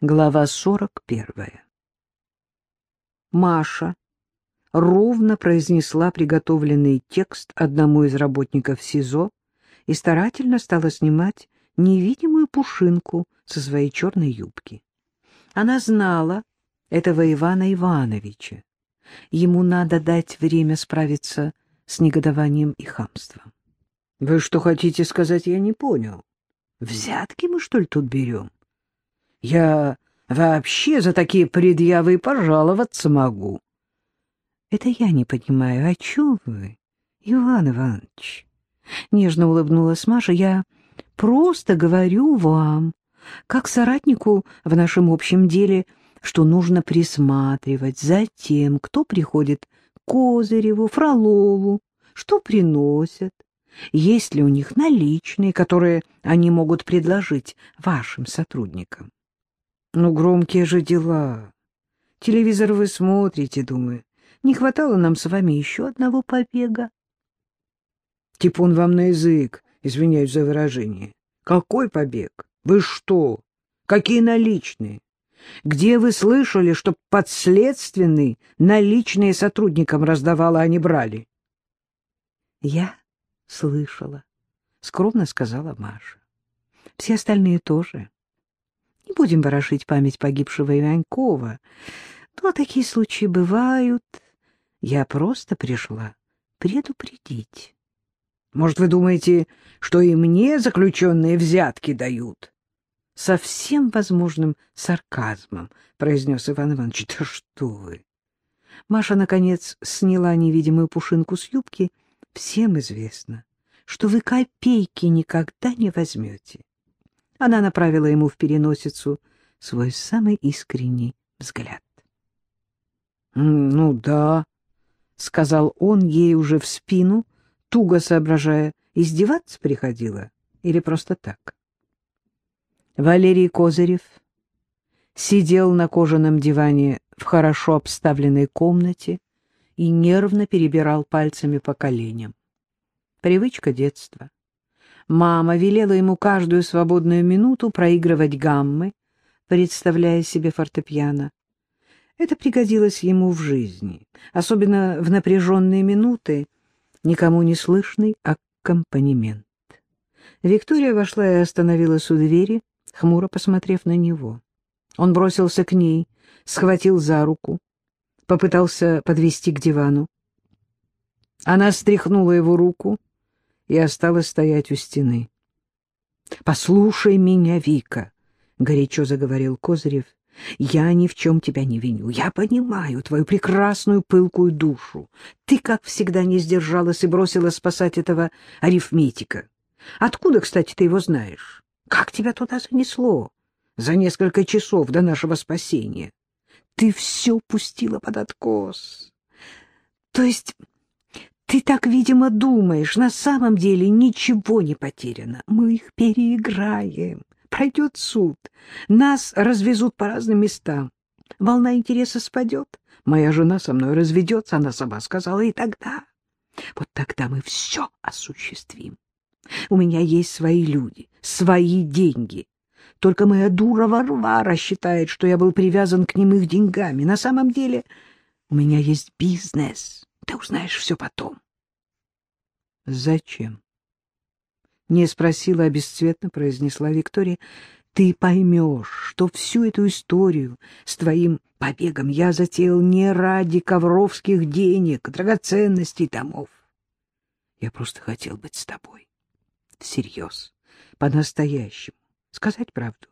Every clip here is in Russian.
Глава 41. Маша ровно произнесла приготовленный текст одному из работников СИЗО и старательно стала снимать невидимую пушинку со своей черной юбки. Она знала этого Ивана Ивановича. Ему надо дать время справиться с негодованием и хамством. — Вы что хотите сказать, я не понял. Взятки мы, что ли, тут берем? Я вообще за такие предъявы пожаловаться могу. — Это я не понимаю, о чем вы, Иван Иванович? Нежно улыбнулась Маша. — Я просто говорю вам, как соратнику в нашем общем деле, что нужно присматривать за тем, кто приходит к Козыреву, Фролову, что приносят, есть ли у них наличные, которые они могут предложить вашим сотрудникам. Ну, громкие же дела. Телевизор вы смотрите, думаю. Не хватало нам с вами еще одного побега. Типун вам на язык, извиняюсь за выражение. Какой побег? Вы что? Какие наличные? Где вы слышали, что подследственный наличные сотрудникам раздавал, а они брали? Я слышала, — скромно сказала Маша. Все остальные тоже. Не будем ворошить память погибшего Иванькова. Но такие случаи бывают. Я просто пришла предупредить. Может, вы думаете, что и мне заключенные взятки дают? Со всем возможным сарказмом, — произнес Иван Иванович. — Да что вы! Маша, наконец, сняла невидимую пушинку с юбки. Всем известно, что вы копейки никогда не возьмете. Она направила ему в переносицу свой самый искренний взгляд. — Ну да, — сказал он ей уже в спину, туго соображая, издеваться приходила или просто так. Валерий Козырев сидел на кожаном диване в хорошо обставленной комнате и нервно перебирал пальцами по коленям. Привычка детства. Мама велела ему каждую свободную минуту проигрывать гаммы, представляя себе фортепиано. Это пригодилось ему в жизни, особенно в напряженные минуты, никому не слышный аккомпанемент. Виктория вошла и остановилась у двери, хмуро посмотрев на него. Он бросился к ней, схватил за руку, попытался подвести к дивану. Она стряхнула его руку, и осталась стоять у стены. — Послушай меня, Вика, — горячо заговорил Козырев, — я ни в чем тебя не виню. Я понимаю твою прекрасную пылкую душу. Ты, как всегда, не сдержалась и бросила спасать этого арифметика. Откуда, кстати, ты его знаешь? Как тебя туда занесло за несколько часов до нашего спасения? Ты все пустила под откос. То есть ты так, видимо, думаешь, на самом деле ничего не потеряно. Мы их переиграем. Пройдет суд. Нас развезут по разным местам. Волна интереса спадет. Моя жена со мной разведется, она сама сказала, и тогда... Вот тогда мы все осуществим. У меня есть свои люди, свои деньги. Только моя дура Варвара считает, что я был привязан к ним их деньгами. На самом деле у меня есть бизнес. Ты узнаешь все потом. — Зачем? — не спросила, а бесцветно произнесла Виктория. — Ты поймешь, что всю эту историю с твоим побегом я затеял не ради ковровских денег, драгоценностей, домов. Я просто хотел быть с тобой. Всерьез, по-настоящему, сказать правду.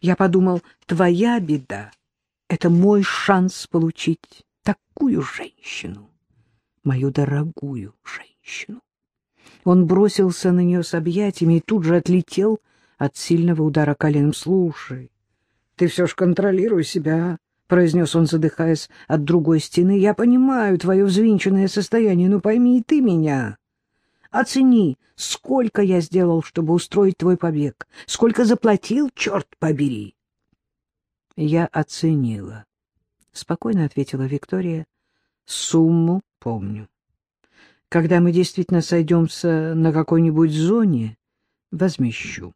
Я подумал, твоя беда — это мой шанс получить такую женщину мою дорогую женщину. Он бросился на нее с объятиями и тут же отлетел от сильного удара коленом. — Слушай, ты все ж контролируй себя, — произнес он, задыхаясь от другой стены. — Я понимаю твое взвинченное состояние, но пойми и ты меня. Оцени, сколько я сделал, чтобы устроить твой побег, сколько заплатил, черт побери. — Я оценила, — спокойно ответила Виктория. — Сумму помню. Когда мы действительно сойдемся на какой-нибудь зоне, возмещу.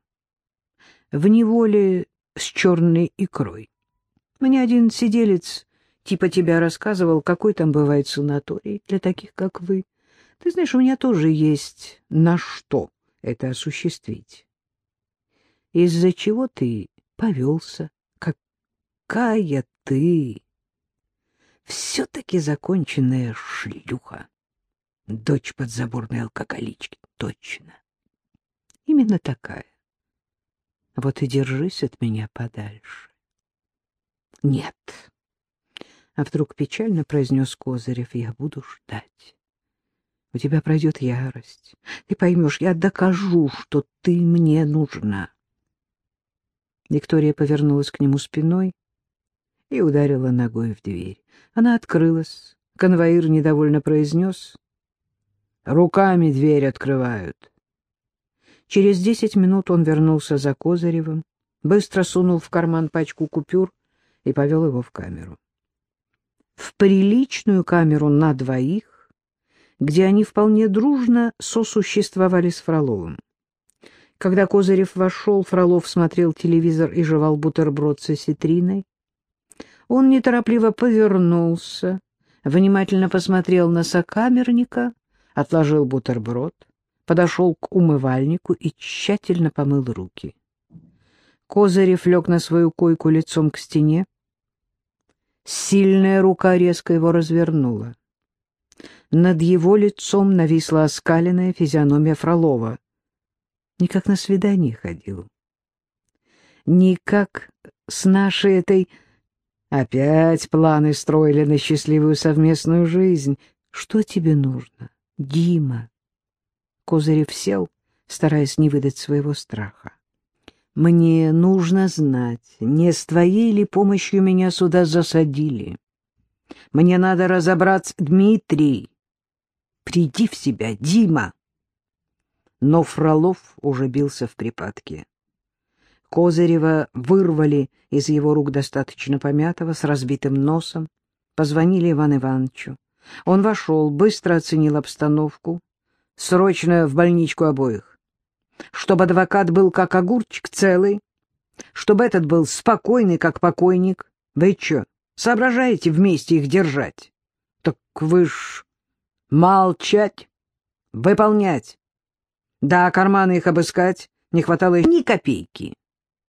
В неволе с черной икрой. Мне один сиделец типа тебя рассказывал, какой там бывает санаторий для таких, как вы. Ты знаешь, у меня тоже есть на что это осуществить. Из-за чего ты повелся? Какая ты! Все-таки законченная шлюха. Дочь подзаборной алкоголички. Точно. Именно такая. Вот и держись от меня подальше. Нет. А вдруг печально произнес Козырев, я буду ждать. У тебя пройдет ярость. Ты поймешь, я докажу, что ты мне нужна. Виктория повернулась к нему спиной и ударила ногой в дверь. Она открылась. Конвоир недовольно произнес. «Руками дверь открывают». Через десять минут он вернулся за Козыревым, быстро сунул в карман пачку купюр и повел его в камеру. В приличную камеру на двоих, где они вполне дружно сосуществовали с Фроловым. Когда Козырев вошел, Фролов смотрел телевизор и жевал бутерброд с осетриной. Он неторопливо повернулся, внимательно посмотрел на сокамерника, отложил бутерброд, подошел к умывальнику и тщательно помыл руки. Козырев лег на свою койку лицом к стене. Сильная рука резко его развернула. Над его лицом нависла оскаленная физиономия Фролова. Никак на свидание ходил. Никак с нашей этой... Опять планы строили на счастливую совместную жизнь. Что тебе нужно, Дима? Козырев сел, стараясь не выдать своего страха. Мне нужно знать, не с твоей ли помощью меня сюда засадили. Мне надо разобраться, Дмитрий. Приди в себя, Дима. Но Фролов уже бился в припадке. Козырева вырвали из его рук достаточно помятого, с разбитым носом, позвонили Иван Ивановичу. Он вошел, быстро оценил обстановку, срочно в больничку обоих. Чтобы адвокат был как огурчик, целый, чтобы этот был спокойный, как покойник. Вы что, соображаете вместе их держать? Так вы ж молчать, выполнять. Да, карманы их обыскать, не хватало ни копейки.